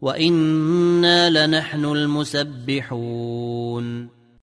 وأنا لنحن المسبحون